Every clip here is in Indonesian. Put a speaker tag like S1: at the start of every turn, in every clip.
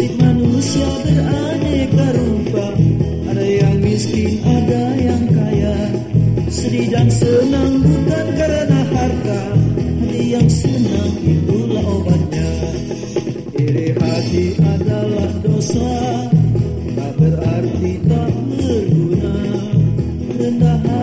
S1: fisik manusia beraneka rupa. Ada yang miskin, ada yang kaya. Sedih dan senang bukan karena harta. Hati yang senang itulah obatnya. Iri hati adalah dosa. Tak berarti tak berguna. Rendah hati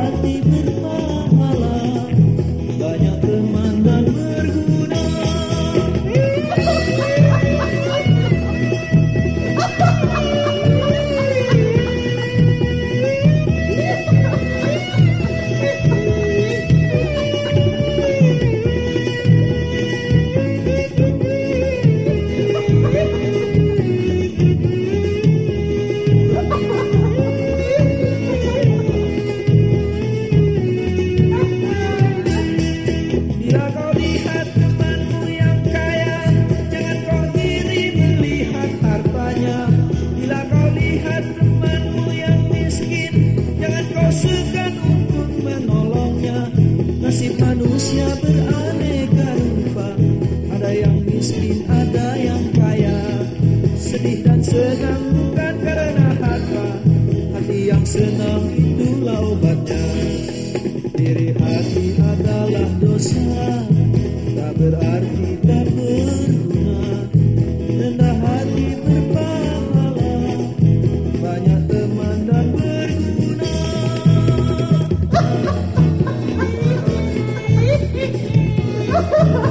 S1: Jangan kau segan untuk menolongnya. Nasib manusia beraneka rupa. Ada yang miskin, ada yang kaya. Sedih dan senang bukan karena harta. Hati yang senang itulah obatnya Iri hati adalah dosa Ha ha ha!